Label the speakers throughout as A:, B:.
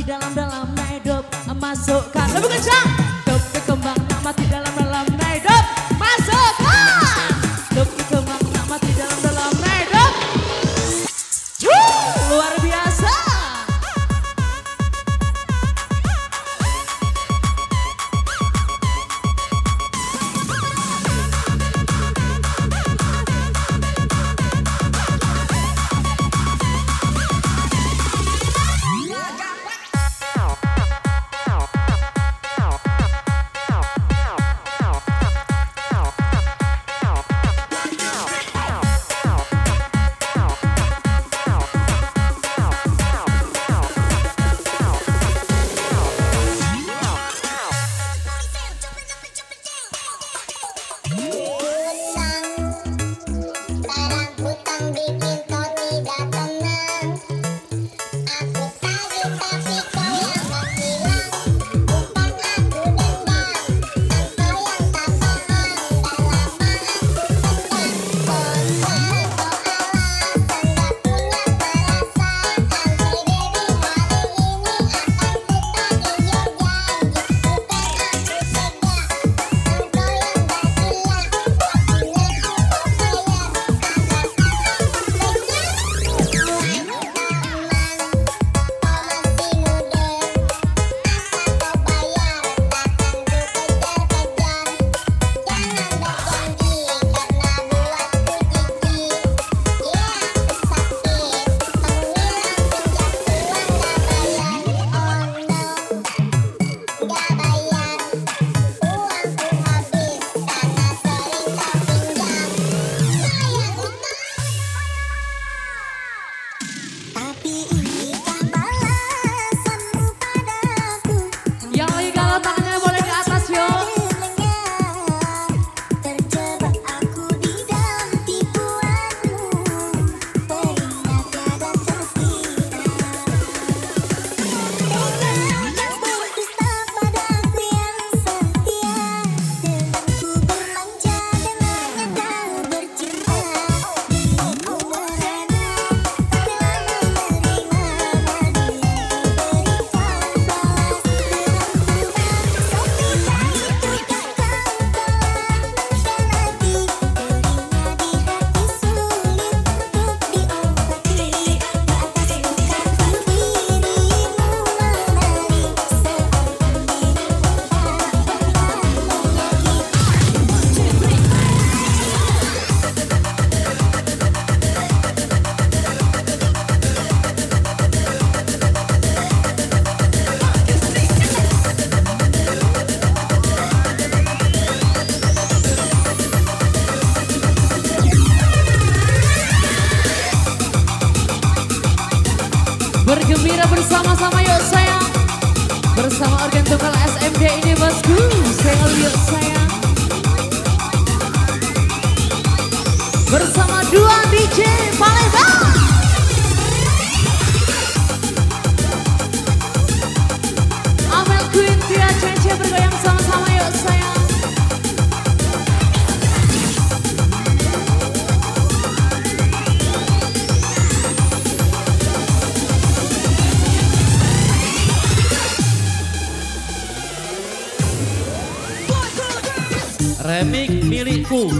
A: di dalam-dalam naik dop masukkan. Lebih kencang organ tunggal SMG ini bosku. Saya lihat sayang Bersama dua DJ Palembang. Amel Queen, Tia Cece bergoyang sama-sama yuk sayang
B: remik milikku.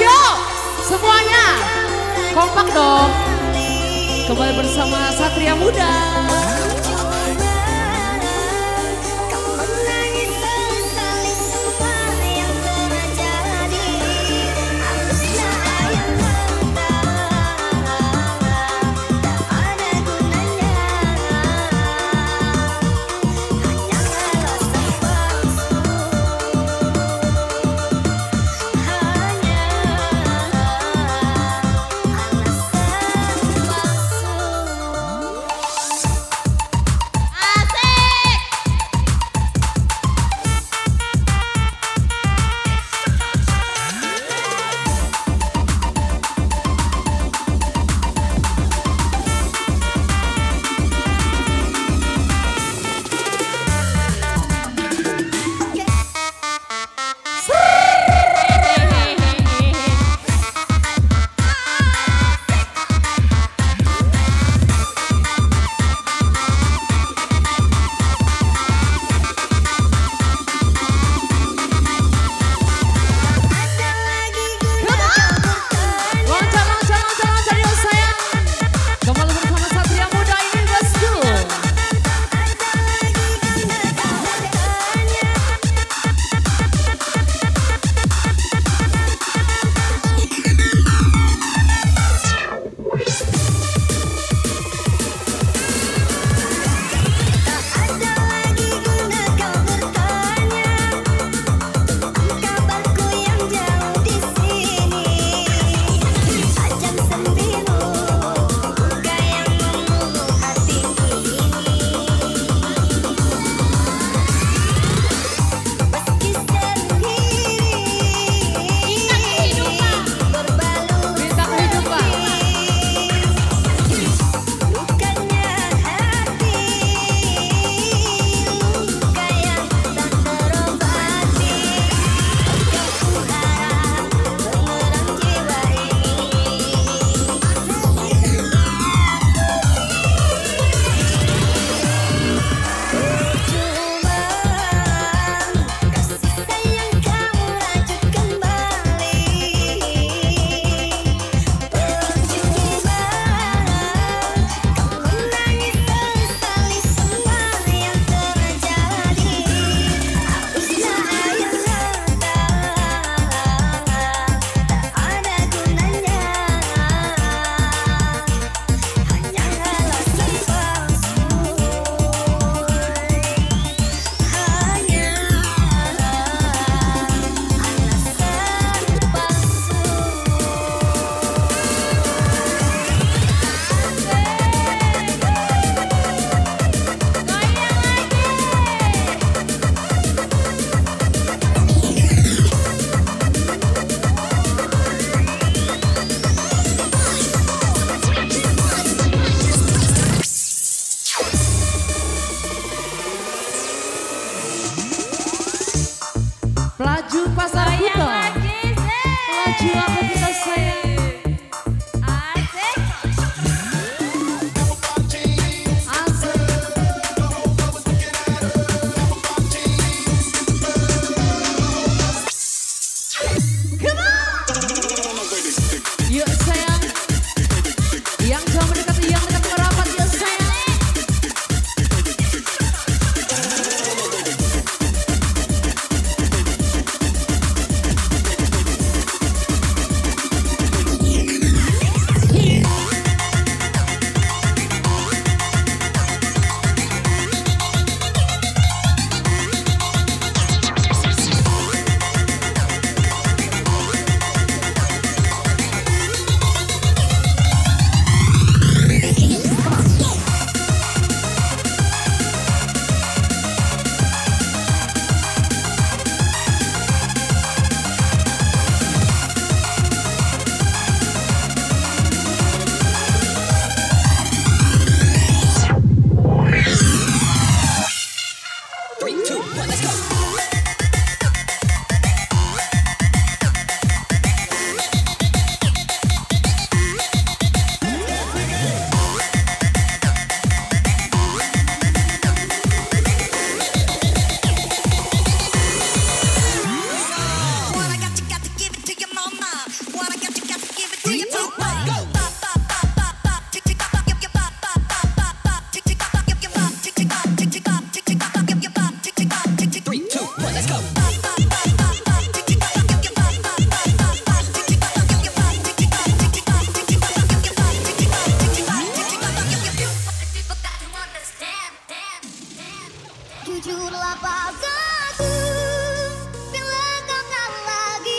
C: Yuk. Semuanya. Kompak dong. Kembali bersama Satria Muda.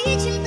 A: лечим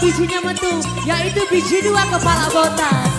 A: bijinya metu Yaitu biji dua kepala botak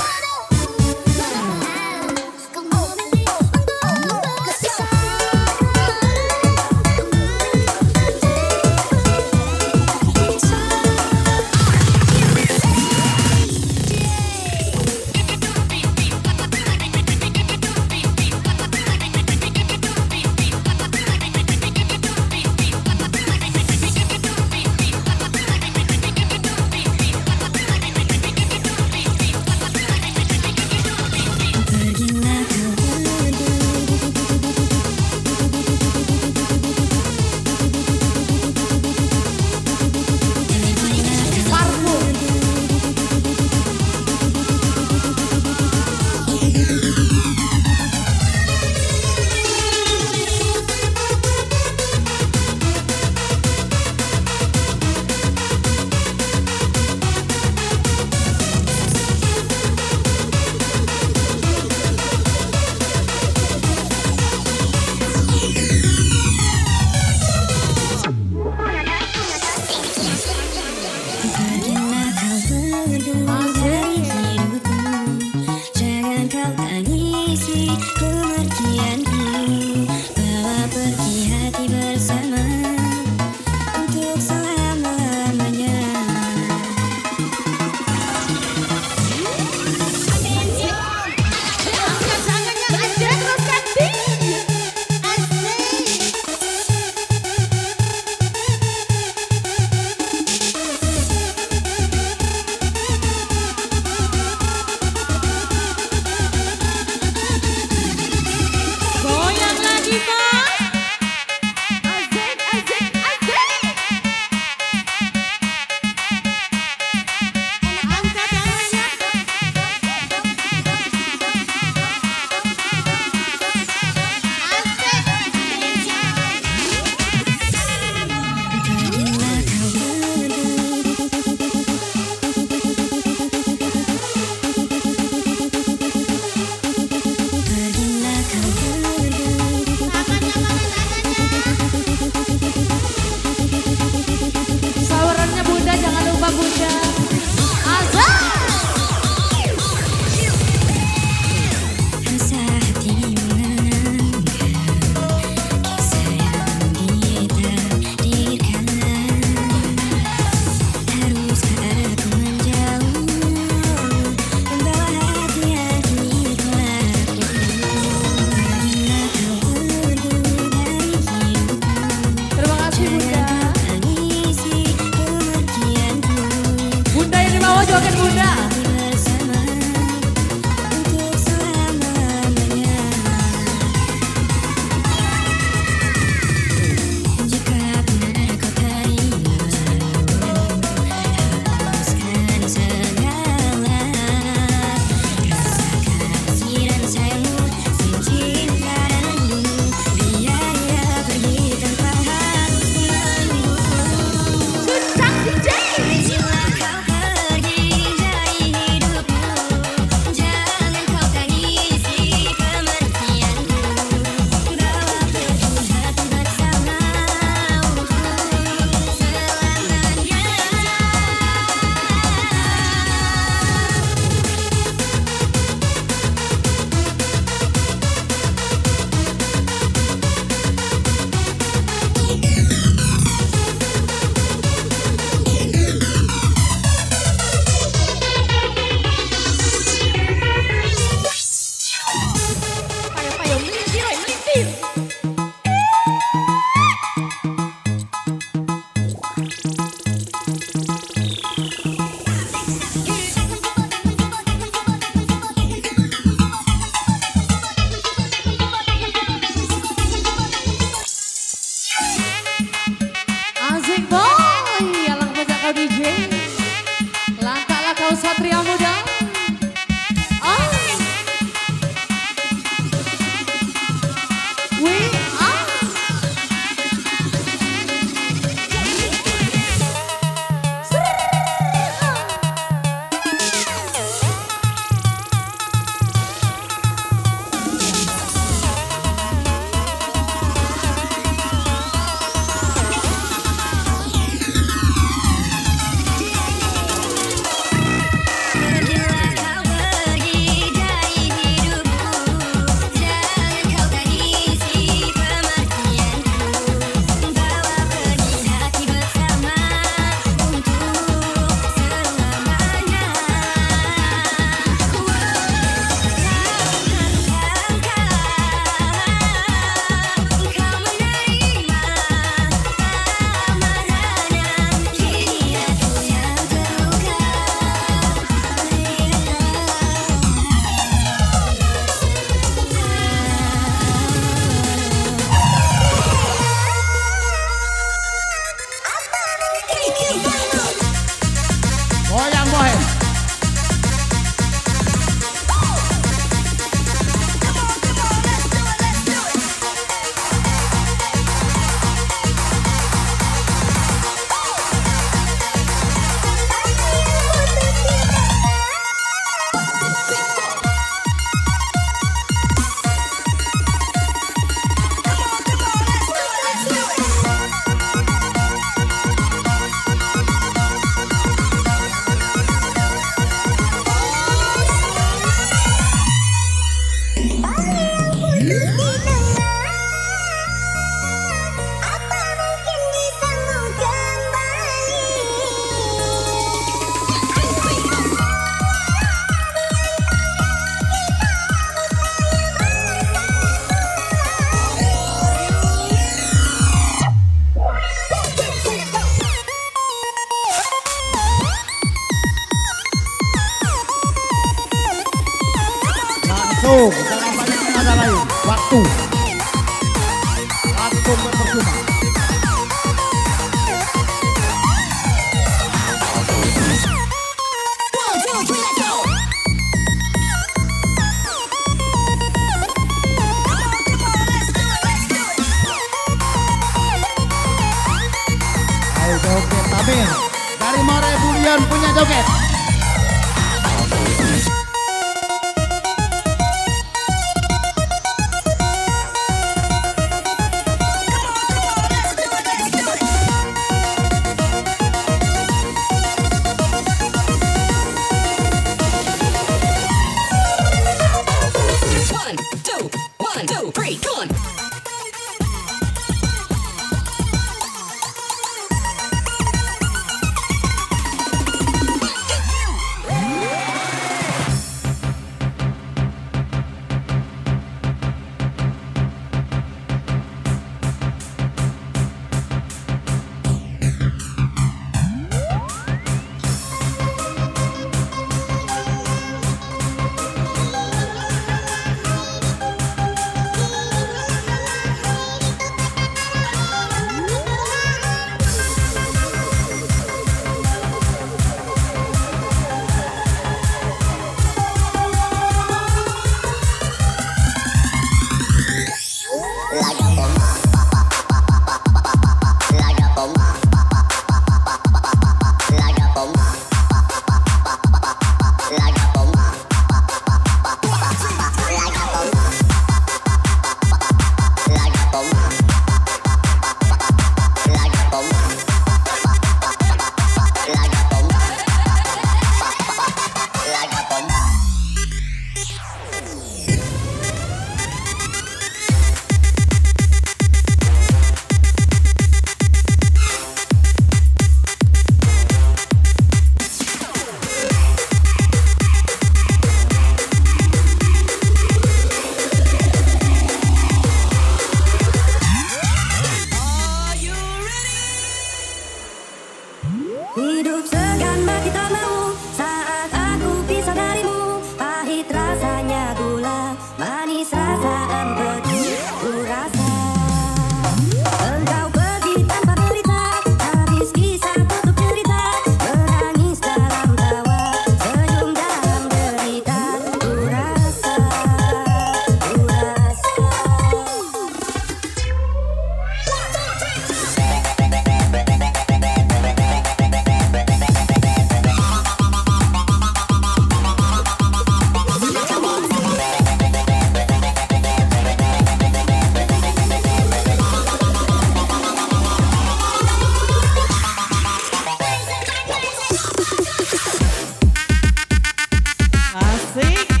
D: sí.